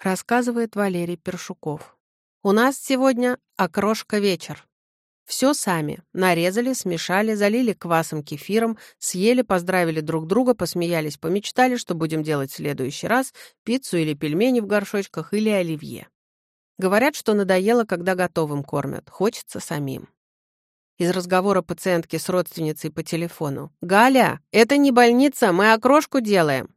рассказывает Валерий Першуков. У нас сегодня окрошка вечер. Все сами. Нарезали, смешали, залили квасом кефиром, съели, поздравили друг друга, посмеялись, помечтали, что будем делать в следующий раз, пиццу или пельмени в горшочках или оливье. Говорят, что надоело, когда готовым кормят. Хочется самим. Из разговора пациентки с родственницей по телефону. «Галя, это не больница, мы окрошку делаем».